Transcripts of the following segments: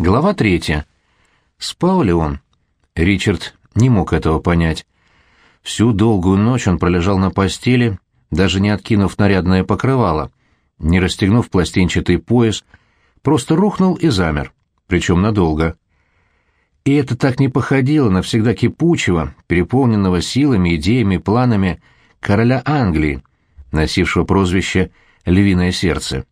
Глава третья. Спал ли он? Ричард не мог этого понять. Всю долгую ночь он пролежал на постели, даже не откинув нарядное покрывало, не расстегнув пластинчатый пояс, просто рухнул и замер, причем надолго. И это так не походило на всегда кипучего, переполненного силами, идеями, планами короля Англии, носившего прозвище «Львиное сердце».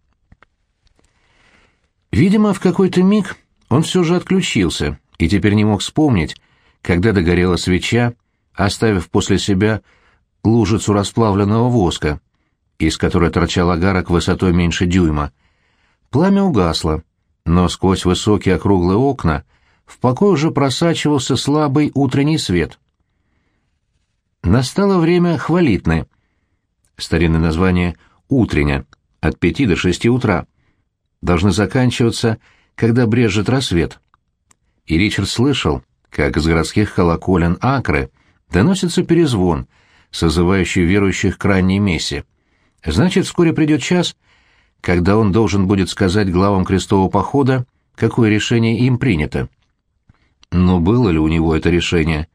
Видимо, в какой-то миг он все же отключился и теперь не мог вспомнить, когда догорела свеча, оставив после себя лужицу расплавленного воска, из которой торчал огарок высотой меньше дюйма. Пламя угасло, но сквозь высокие округлые окна в покой уже просачивался слабый утренний свет. Настало время хвалитны. Старинное название «утрення», от пяти до шести утра. Должны заканчиваться, когда брежет рассвет. И Ричард слышал, как из городских колоколен Акры доносится перезвон, созывающий верующих к ранней мессе. Значит, вскоре придет час, когда он должен будет сказать главам крестового похода, какое решение им принято. Но было ли у него это решение?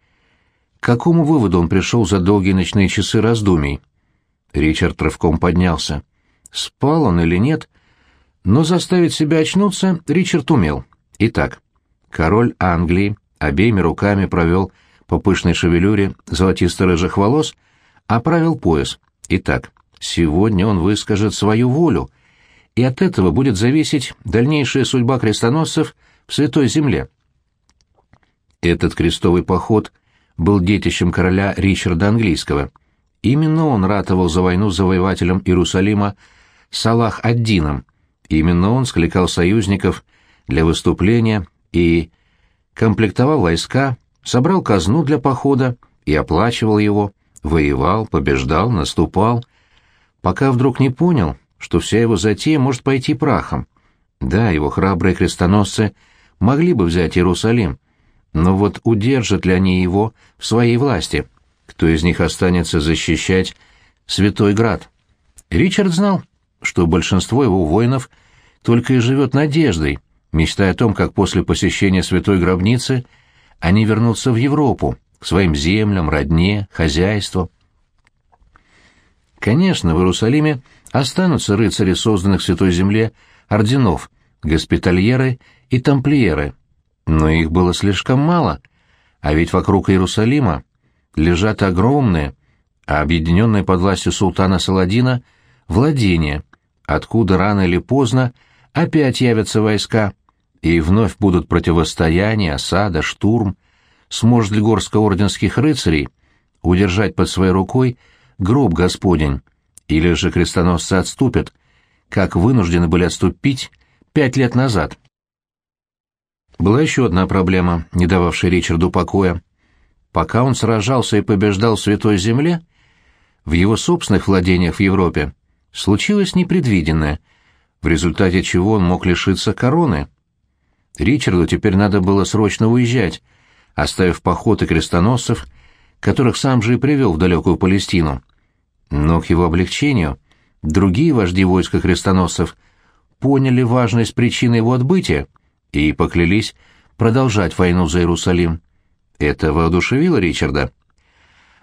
К какому выводу он пришел за долгие ночные часы раздумий? Ричард рывком поднялся. Спал он или нет? Но заставить себя очнуться Ричард умел. Итак, король Англии обеими руками провел по пышной шевелюре золотисто-рыжих волос, оправил пояс. Итак, сегодня он выскажет свою волю, и от этого будет зависеть дальнейшая судьба крестоносцев в Святой Земле. Этот крестовый поход был детищем короля Ричарда Английского. Именно он ратовал за войну с завоевателем Иерусалима Салах ад-Дином. Именно он скликал союзников для выступления и комплектовал войска, собрал казну для похода и оплачивал его, воевал, побеждал, наступал, пока вдруг не понял, что вся его затея может пойти прахом. Да, его храбрые крестоносцы могли бы взять Иерусалим, но вот удержат ли они его в своей власти? Кто из них останется защищать Святой Град? Ричард знал, что большинство его воинов только и живет надеждой, мечтая о том, как после посещения Святой Гробницы они вернутся в Европу, к своим землям, родне, хозяйству. Конечно, в Иерусалиме останутся рыцари, созданных в Святой Земле, орденов, госпитальеры и тамплиеры, но их было слишком мало, а ведь вокруг Иерусалима лежат огромные, а объединенные под властью султана Саладина, владения, откуда рано или поздно опять явятся войска, и вновь будут противостояния, осада, штурм. Сможет ли горско-орденских рыцарей удержать под своей рукой гроб Господень, или же крестоносцы отступят, как вынуждены были отступить пять лет назад? Была еще одна проблема, не дававшая Ричарду покоя. Пока он сражался и побеждал в Святой Земле, в его собственных владениях в Европе случилось непредвиденное, в результате чего он мог лишиться короны. Ричарду теперь надо было срочно уезжать, оставив поход и крестоносцев, которых сам же и привел в далекую Палестину. Но к его облегчению другие вожди войска крестоносцев поняли важность причины его отбытия — и поклялись продолжать войну за Иерусалим. Это воодушевило Ричарда.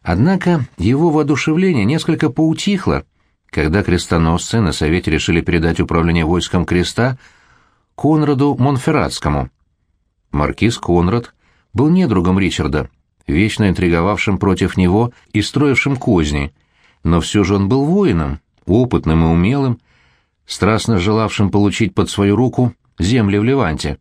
Однако его воодушевление несколько поутихло, когда крестоносцы на совете решили передать управление войском креста Конраду Монферратскому. Маркиз Конрад был недругом Ричарда, вечно интриговавшим против него и строившим козни, но все же он был воином, опытным и умелым, страстно желавшим получить под свою руку земли в Ливанте.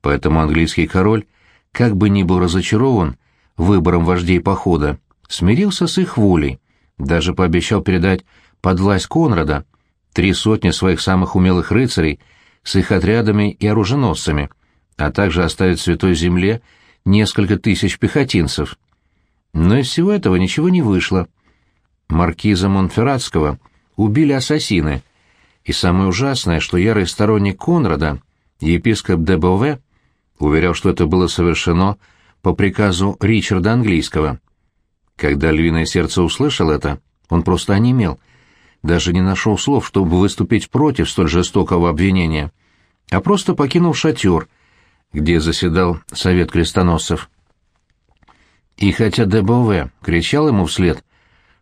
Поэтому английский король, как бы ни был разочарован выбором вождей похода, смирился с их волей, даже пообещал передать под власть Конрада три сотни своих самых умелых рыцарей с их отрядами и оруженосцами, а также оставить Святой Земле несколько тысяч пехотинцев. Но из всего этого ничего не вышло. Маркиза Монферратского убили ассасины, и самое ужасное, что ярый сторонник Конрада епископ де Бове уверял, что это было совершено по приказу Ричарда Английского. Когда львиное сердце услышал это, он просто онемел, даже не нашел слов, чтобы выступить против столь жестокого обвинения, а просто покинул шатер, где заседал Совет крестоносцев. И хотя ДБВ кричал ему вслед,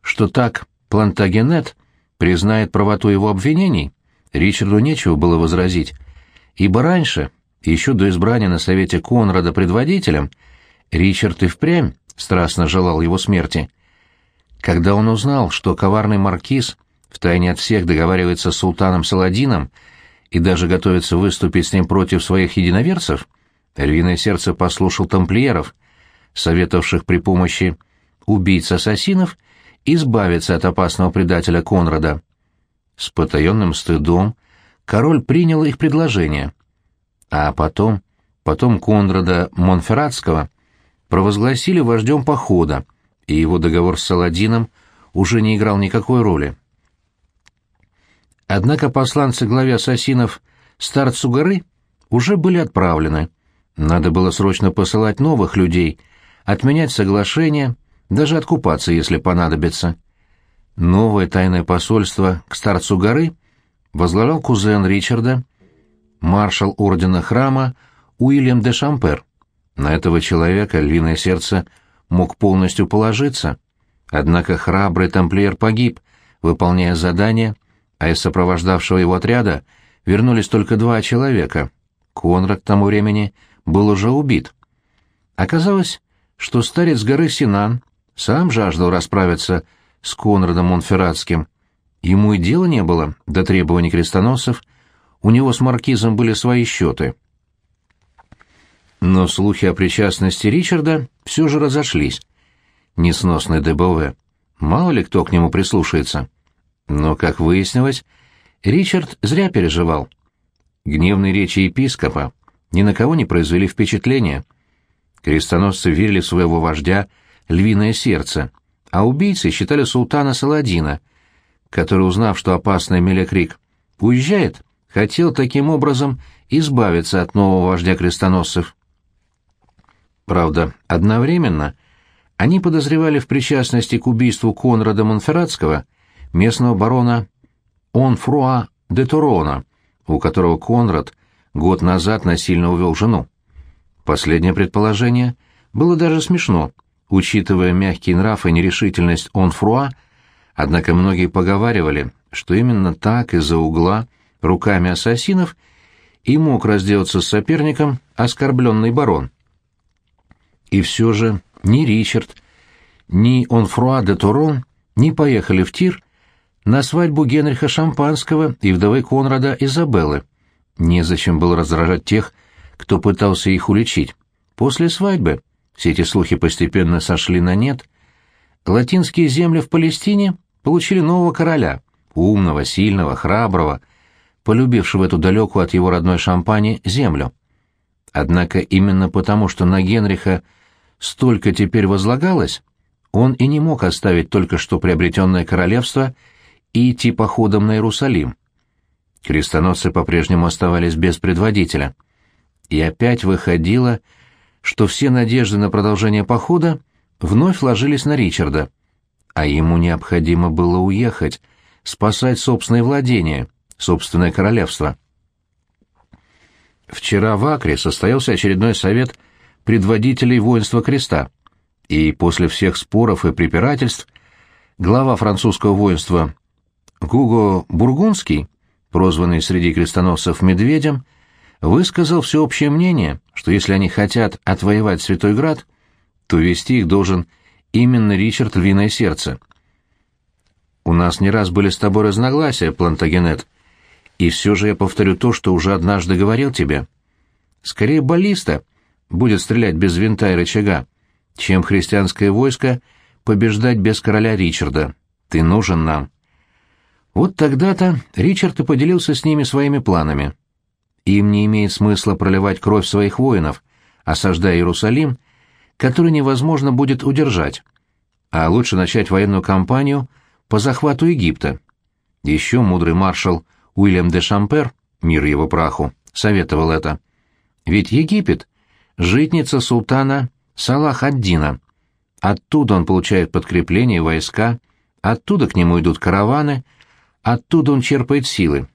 что так Плантагенет признает правоту его обвинений, Ричарду нечего было возразить, ибо раньше, еще до избрания на Совете Конрада предводителем, Ричард и впрямь страстно желал его смерти. Когда он узнал, что коварный маркиз втайне от всех договаривается с султаном Саладином и даже готовится выступить с ним против своих единоверцев, львиное сердце послушал тамплиеров, советовавших при помощи убийц-ассасинов избавиться от опасного предателя Конрада. С потаенным стыдом король принял их предложение, а потом, потом Конрада Монферратского провозгласили вождем похода, и его договор с Саладином уже не играл никакой роли. Однако посланцы главе ассасинов Старцу горы уже были отправлены. Надо было срочно посылать новых людей, отменять соглашение, даже откупаться, если понадобится. Новое тайное посольство к Старцу горы возглавлял кузен Ричарда, маршал ордена храма Уильям де Шампер. На этого человека львиное сердце мог полностью положиться. Однако храбрый тамплиер погиб, выполняя задание, а из сопровождавшего его отряда вернулись только два человека. Конрад к тому времени был уже убит. Оказалось, что старец горы Синан сам жаждал расправиться с Конрадом Монферратским. Ему и дела не было до требований крестоносцев, у него с маркизом были свои счеты. Но слухи о причастности Ричарда все же разошлись. Несносный ДБВ. Мало ли кто к нему прислушается. Но, как выяснилось, Ричард зря переживал. Гневные речи епископа ни на кого не произвели впечатления. Крестоносцы верили в своего вождя львиное сердце, а убийцы считали султана Саладина, который, узнав, что опасный Мелекрик уезжает, хотел таким образом избавиться от нового вождя крестоносцев. Правда, одновременно они подозревали в причастности к убийству Конрада Монферратского местного барона Онфруа де Турона, у которого Конрад год назад насильно увел жену. Последнее предположение было даже смешно, учитывая мягкий нрав и нерешительность Онфруа, однако многие поговаривали, что именно так из-за угла руками ассасинов и мог разделаться с соперником оскорбленный барон. И все же ни Ричард, ни Онфруа де Турон не поехали в тир на свадьбу Генриха Шампанского и вдовы Конрада Изабеллы. Незачем было раздражать тех, кто пытался их уличить. После свадьбы все эти слухи постепенно сошли на нет. Латинские земли в Палестине получили нового короля, умного, сильного, храброго, полюбившего эту далекую от его родной Шампани землю. Однако именно потому, что на Генриха столько теперь возлагалось, он и не мог оставить только что приобретенное королевство и идти походом на Иерусалим. Крестоносцы по-прежнему оставались без предводителя. И опять выходило, что все надежды на продолжение похода вновь ложились на Ричарда, а ему необходимо было уехать, спасать собственные владения, собственное королевство. Вчера в Акре состоялся очередной совет предводителей воинства креста, и после всех споров и препирательств глава французского воинства Гуго Бургундский, прозванный среди крестоносцев «Медведем», высказал всеобщее мнение, что если они хотят отвоевать Святой Град, то вести их должен именно Ричард Львиное Сердце. «У нас не раз были с тобой разногласия, Плантагенет, и все же я повторю то, что уже однажды говорил тебе. Скорее баллиста будет стрелять без винта и рычага, чем христианское войско побеждать без короля Ричарда. Ты нужен нам». Вот тогда-то Ричард и поделился с ними своими планами. Им не имеет смысла проливать кровь своих воинов, осаждая Иерусалим, который невозможно будет удержать, а лучше начать военную кампанию по захвату Египта. Еще мудрый маршал Уильям де Шампер, мир его праху, советовал это. Ведь Египет — житница султана Салах-ад-Дина. Оттуда он получает подкрепление войска, оттуда к нему идут караваны, Оттуда он черпает силы.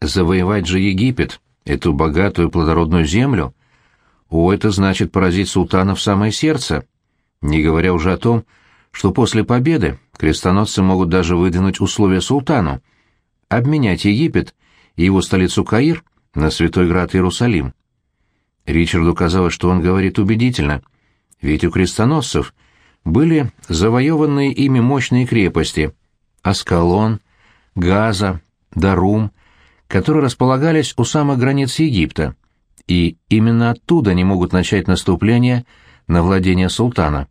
Завоевать же Египет эту богатую плодородную землю, о, это значит поразить султана в самое сердце, не говоря уже о том, что после победы крестоносцы могут даже выдвинуть условия султану — обменять Египет и его столицу Каир на Святой Град Иерусалим. Ричарду казалось, что он говорит убедительно, ведь у крестоносцев были завоеванные ими мощные крепости — Аскалон, Газа, Дарум, которые располагались у самых границ Египта, и именно оттуда они могут начать наступление на владение султана.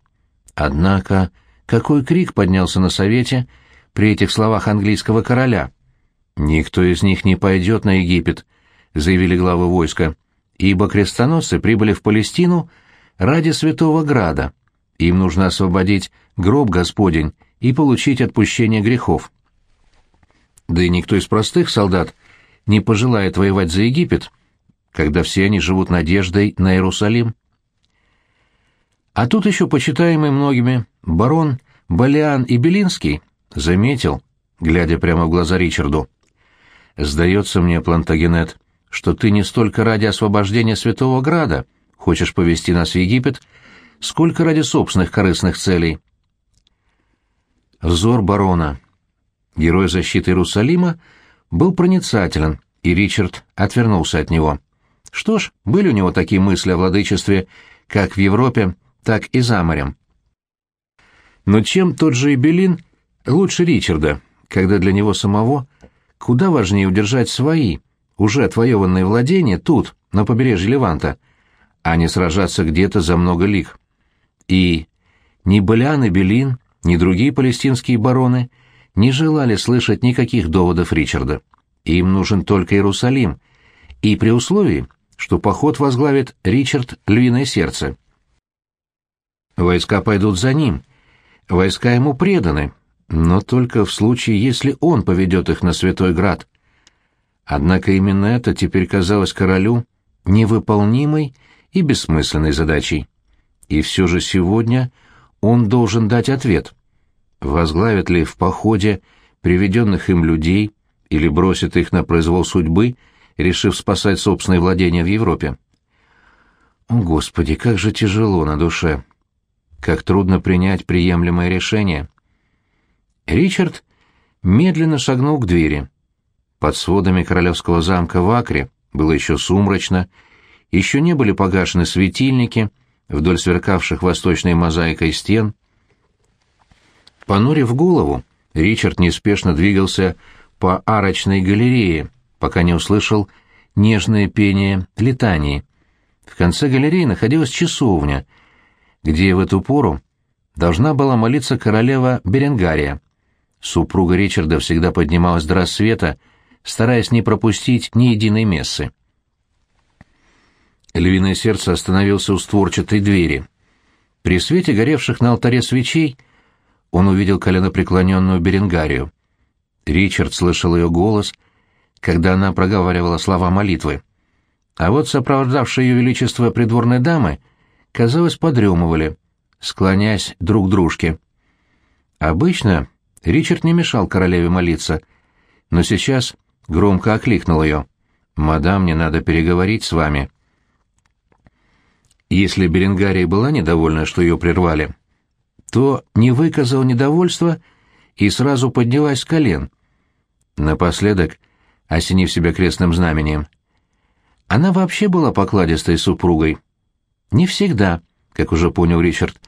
Однако, какой крик поднялся на совете при этих словах английского короля? «Никто из них не пойдет на Египет», — заявили главы войска, «ибо крестоносцы прибыли в Палестину ради Святого Града. Им нужно освободить гроб Господень и получить отпущение грехов». Да и никто из простых солдат не пожелает воевать за Египет, когда все они живут надеждой на Иерусалим. А тут еще почитаемый многими барон Балиан и Белинский заметил, глядя прямо в глаза Ричарду, «Сдается мне, Плантагенет, что ты не столько ради освобождения Святого Града хочешь повести нас в Египет, сколько ради собственных корыстных целей». Взор барона. Герой защиты Иерусалима был проницателен, и Ричард отвернулся от него. Что ж, были у него такие мысли о владычестве как в Европе, так и за морем. Но чем тот же Эбелин лучше Ричарда, когда для него самого куда важнее удержать свои, уже отвоеванные владения тут, на побережье Леванта, а не сражаться где-то за много лиг. И ни и Белин, ни другие палестинские бароны не желали слышать никаких доводов Ричарда. Им нужен только Иерусалим, и при условии, что поход возглавит Ричард Львиное Сердце. Войска пойдут за ним, войска ему преданы, но только в случае, если он поведет их на Святой Град. Однако именно это теперь казалось королю невыполнимой и бессмысленной задачей. И все же сегодня он должен дать ответ. Возглавит ли в походе приведенных им людей или бросит их на произвол судьбы, решив спасать собственные владения в Европе? О, Господи, как же тяжело на душе! Как трудно принять приемлемое решение! Ричард медленно шагнул к двери. Под сводами королевского замка в Акре было еще сумрачно, еще не были погашены светильники вдоль сверкавших восточной мозаикой стен. Понурив голову, Ричард неспешно двигался по арочной галерее, пока не услышал нежное пение летании. В конце галереи находилась часовня, где в эту пору должна была молиться королева Беренгария. Супруга Ричарда всегда поднималась до рассвета, стараясь не пропустить ни единой мессы. Львиное сердце остановился у створчатой двери. При свете горевших на алтаре свечей он увидел коленопреклоненную Беренгарию. Ричард слышал ее голос, когда она проговаривала слова молитвы. А вот сопровождавшие ее величество придворные дамы, казалось, подремывали, склоняясь друг к дружке. Обычно Ричард не мешал королеве молиться, но сейчас громко окликнул ее. «Мадам, мне надо переговорить с вами». Если Беренгария была недовольна, что ее прервали, то не выказал недовольства и сразу поднялась с колен. Напоследок, осенив себя крестным знамением. Она вообще была покладистой супругой. Не всегда, как уже понял Ричард,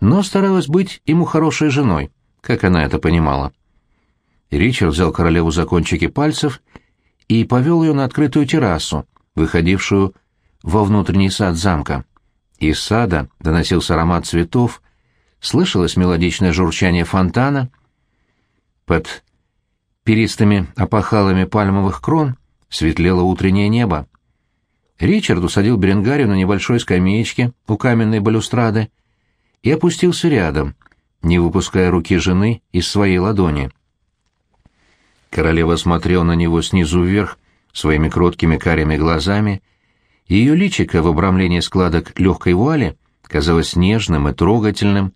но старалась быть ему хорошей женой как она это понимала. Ричард взял королеву за кончики пальцев и повел ее на открытую террасу, выходившую во внутренний сад замка. Из сада доносился аромат цветов, слышалось мелодичное журчание фонтана. Под перистыми опахалами пальмовых крон светлело утреннее небо. Ричард усадил Беренгарию на небольшой скамеечке у каменной балюстрады и опустился рядом, не выпуская руки жены из своей ладони. Королева смотрела на него снизу вверх своими кроткими карими глазами, ее личико в обрамлении складок легкой вуали казалось нежным и трогательным.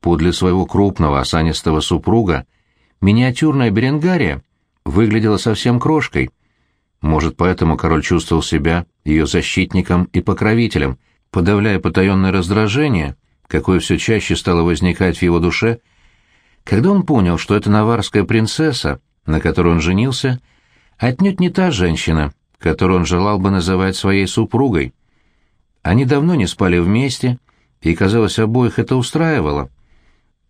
Подле своего крупного осанистого супруга миниатюрная Беренгария выглядела совсем крошкой. Может, поэтому король чувствовал себя ее защитником и покровителем, подавляя потаенное раздражение, какое все чаще стало возникать в его душе, когда он понял, что эта наварская принцесса, на которой он женился, отнюдь не та женщина, которую он желал бы называть своей супругой. Они давно не спали вместе, и, казалось, обоих это устраивало.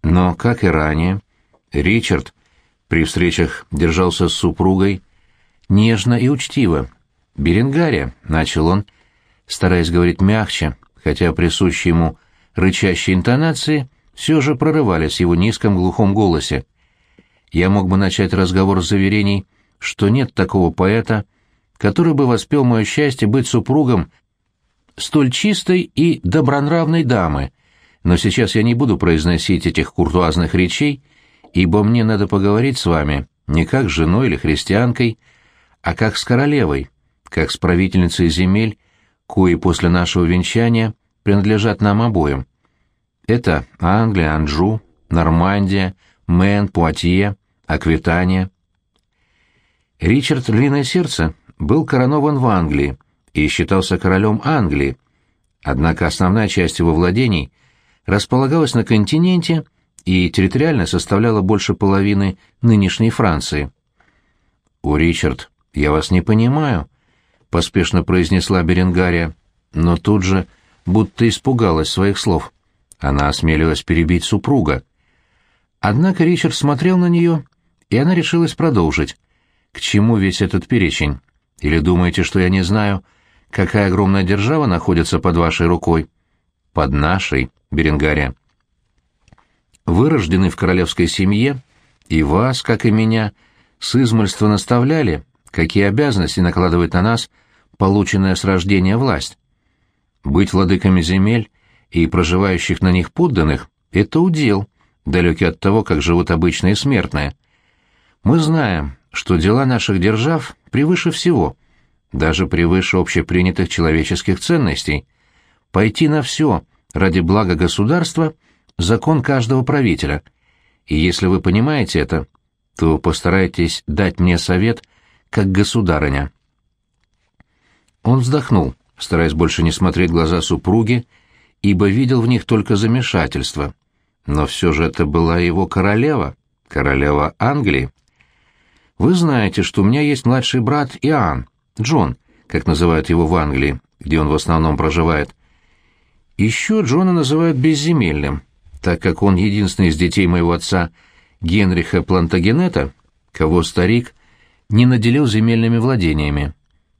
Но, как и ранее, Ричард при встречах держался с супругой нежно и учтиво. «Беренгария», — начал он, стараясь говорить мягче, хотя присущие ему рычащие интонации все же прорывались в его низком глухом голосе. Я мог бы начать разговор с заверений, что нет такого поэта, который бы воспел мое счастье быть супругом столь чистой и добронравной дамы, но сейчас я не буду произносить этих куртуазных речей, ибо мне надо поговорить с вами не как с женой или христианкой, а как с королевой, как с правительницей земель, кои после нашего венчания принадлежат нам обоим. Это Англия, Анжу, Нормандия, Мэн, Пуатье, Аквитания. Ричард Львиное Сердце был коронован в Англии и считался королем Англии, однако основная часть его владений располагалась на континенте и территориально составляла больше половины нынешней Франции. «О, Ричард, я вас не понимаю», — поспешно произнесла Беренгария, но тут же будто испугалась своих слов. Она осмелилась перебить супруга. Однако Ричард смотрел на нее, и она решилась продолжить. «К чему весь этот перечень? Или думаете, что я не знаю, какая огромная держава находится под вашей рукой?» «Под нашей, Беренгария». «Вы в королевской семье, и вас, как и меня, с измольства наставляли, какие обязанности накладывает на нас полученная с рождения власть. Быть владыками земель и проживающих на них подданных — это удел, далекий от того, как живут обычные смертные. Мы знаем, что дела наших держав превыше всего, даже превыше общепринятых человеческих ценностей. Пойти на все ради блага государства — закон каждого правителя. И если вы понимаете это, то постарайтесь дать мне совет как государыня. Он вздохнул, стараясь больше не смотреть глаза супруги, ибо видел в них только замешательство. Но все же это была его королева, королева Англии. Вы знаете, что у меня есть младший брат Иоанн, Джон, как называют его в Англии, где он в основном проживает. Еще Джона называют безземельным, так как он единственный из детей моего отца Генриха Плантагенета, кого старик не наделил земельными владениями.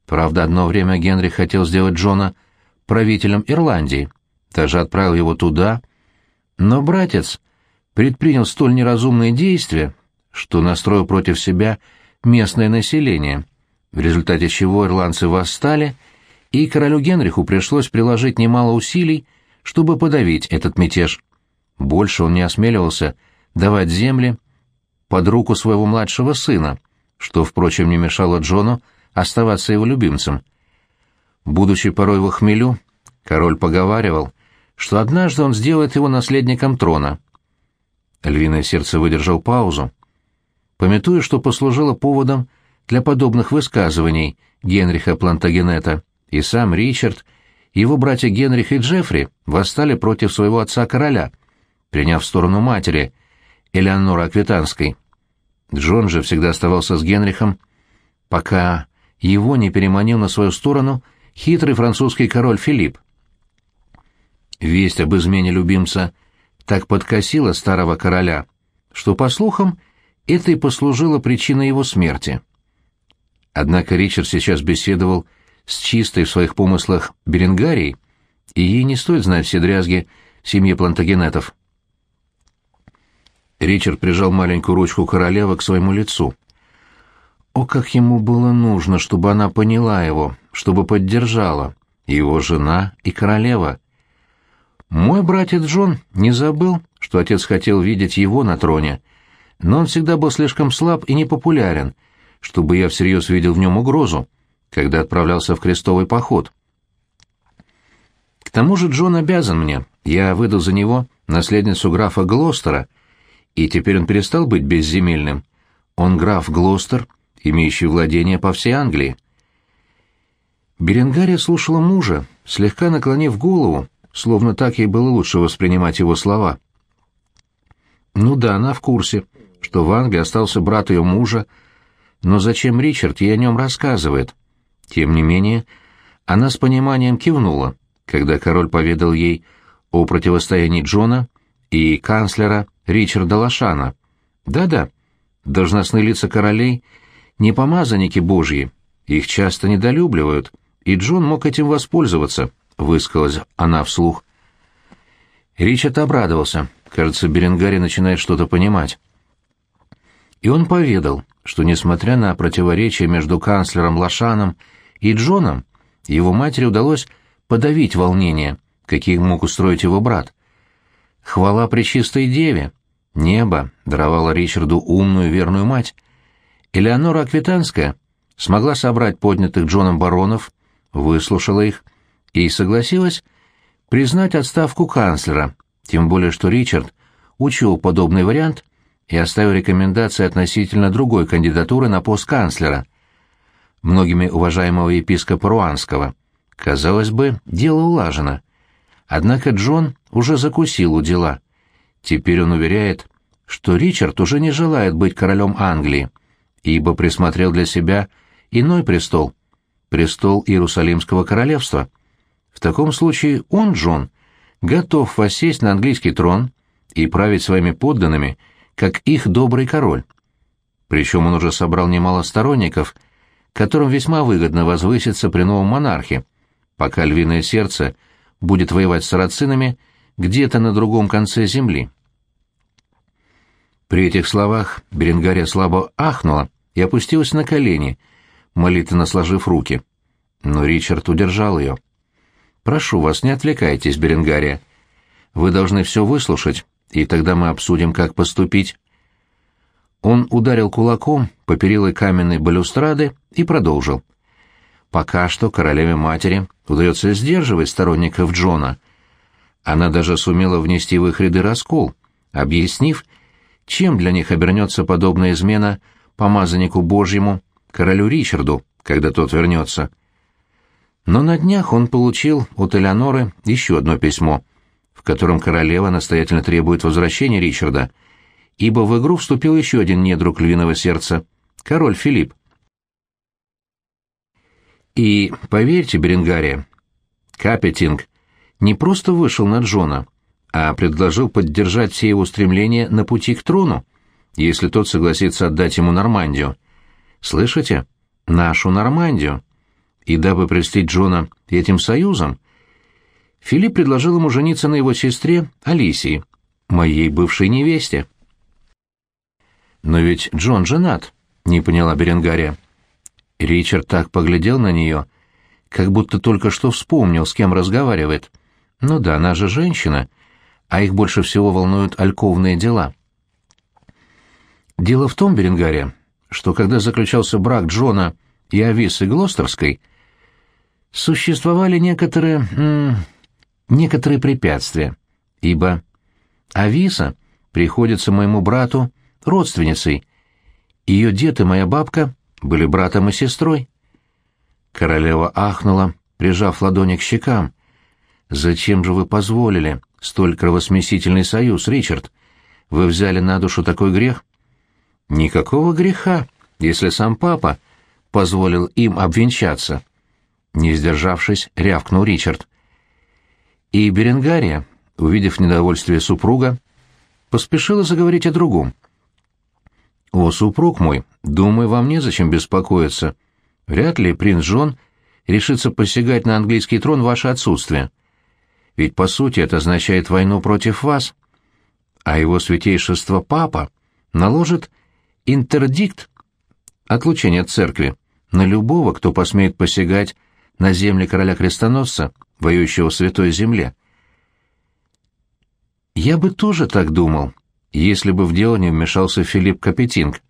Правда, одно время Генри хотел сделать Джона правителем Ирландии, даже отправил его туда, но братец предпринял столь неразумные действия, что настроил против себя местное население, в результате чего ирландцы восстали, и королю Генриху пришлось приложить немало усилий, чтобы подавить этот мятеж. Больше он не осмеливался давать земли под руку своего младшего сына, что, впрочем, не мешало Джону оставаться его любимцем. Будучи порой в хмелю, король поговаривал, что однажды он сделает его наследником трона. Львиное сердце выдержал паузу, пометуя, что послужило поводом для подобных высказываний Генриха Плантагенета, и сам Ричард, его братья Генрих и Джеффри восстали против своего отца-короля, приняв сторону матери, Элеонора Аквитанской. Джон же всегда оставался с Генрихом, пока его не переманил на свою сторону хитрый французский король Филипп. Весть об измене любимца так подкосила старого короля, что, по слухам, это и послужило причиной его смерти. Однако Ричард сейчас беседовал с чистой в своих помыслах Беренгарией, и ей не стоит знать все дрязги семьи Плантагенетов. Ричард прижал маленькую ручку королевы к своему лицу. О, как ему было нужно, чтобы она поняла его, чтобы поддержала. Его жена и королева. Мой братец Джон не забыл, что отец хотел видеть его на троне, но он всегда был слишком слаб и непопулярен, чтобы я всерьез видел в нем угрозу, когда отправлялся в крестовый поход. К тому же Джон обязан мне, я выдал за него наследницу графа Глостера — и теперь он перестал быть безземельным. Он граф Глостер, имеющий владение по всей Англии. Беренгария слушала мужа, слегка наклонив голову, словно так ей было лучше воспринимать его слова. Ну да, она в курсе, что в Англии остался брат ее мужа, но зачем Ричард ей о нем рассказывает? Тем не менее, она с пониманием кивнула, когда король поведал ей о противостоянии Джона и канцлера Ричарда Лошана. Да-да, должностные лица королей — не помазанники божьи, их часто недолюбливают, и Джон мог этим воспользоваться, — высказалась она вслух. Ричард обрадовался. Кажется, Беренгари начинает что-то понимать. И он поведал, что, несмотря на противоречия между канцлером Лошаном и Джоном, его матери удалось подавить волнение, какие мог устроить его брат. Хвала Пречистой Деве! Небо даровало Ричарду умную верную мать. Элеонора Аквитанская смогла собрать поднятых Джоном баронов, выслушала их и согласилась признать отставку канцлера, тем более что Ричард учел подобный вариант и оставил рекомендации относительно другой кандидатуры на пост канцлера, многими уважаемого епископа Руанского. Казалось бы, дело улажено. Однако Джон уже закусил у дела. Теперь он уверяет, что Ричард уже не желает быть королем Англии, ибо присмотрел для себя иной престол — престол Иерусалимского королевства. В таком случае он, Джон, готов воссесть на английский трон и править своими подданными, как их добрый король. Причем он уже собрал немало сторонников, которым весьма выгодно возвыситься при новом монархе, пока львиное сердце будет воевать с сарацинами где-то на другом конце земли. При этих словах Беренгария слабо ахнула и опустилась на колени, молитвенно сложив руки. Но Ричард удержал ее. «Прошу вас, не отвлекайтесь, Беренгария. Вы должны все выслушать, и тогда мы обсудим, как поступить». Он ударил кулаком по перилой каменной балюстрады и продолжил. Пока что королеве-матери удается сдерживать сторонников Джона. Она даже сумела внести в их ряды раскол, объяснив, чем для них обернется подобная измена помазаннику Божьему, королю Ричарду, когда тот вернется. Но на днях он получил от Элеоноры еще одно письмо, в котором королева настоятельно требует возвращения Ричарда, ибо в игру вступил еще один недруг львиного сердца — король Филипп. И, поверьте, Беренгария, Капетинг не просто вышел на Джона, а предложил поддержать все его стремления на пути к трону, если тот согласится отдать ему Нормандию. Слышите? Нашу Нормандию. И дабы прельстить Джона этим союзом, Филипп предложил ему жениться на его сестре Алисии, моей бывшей невесте. «Но ведь Джон женат», — не поняла Беренгария. Ричард так поглядел на нее, как будто только что вспомнил, с кем разговаривает. Ну да, она же женщина, а их больше всего волнуют альковные дела. Дело в том, Беренгария, что когда заключался брак Джона и Ависы Глостерской, существовали некоторые... Некоторые препятствия, ибо Ависа приходится моему брату родственницей. Ее дед и моя бабка были братом и сестрой. Королева ахнула, прижав ладони к щекам. «Зачем же вы позволили столь кровосмесительный союз, Ричард? Вы взяли на душу такой грех?» «Никакого греха, если сам папа позволил им обвенчаться». Не сдержавшись, рявкнул Ричард. И Беренгария, увидев недовольствие супруга, поспешила заговорить о другом. «О, супруг мой, думаю, вам незачем беспокоиться. Вряд ли принц Джон решится посягать на английский трон ваше отсутствие. Ведь, по сути, это означает войну против вас. А его святейшество папа наложит интердикт отлучения от церкви на любого, кто посмеет посягать на земли короля-крестоносца, воюющего в святой земле. Я бы тоже так думал, если бы в дело не вмешался Филипп Капетинг.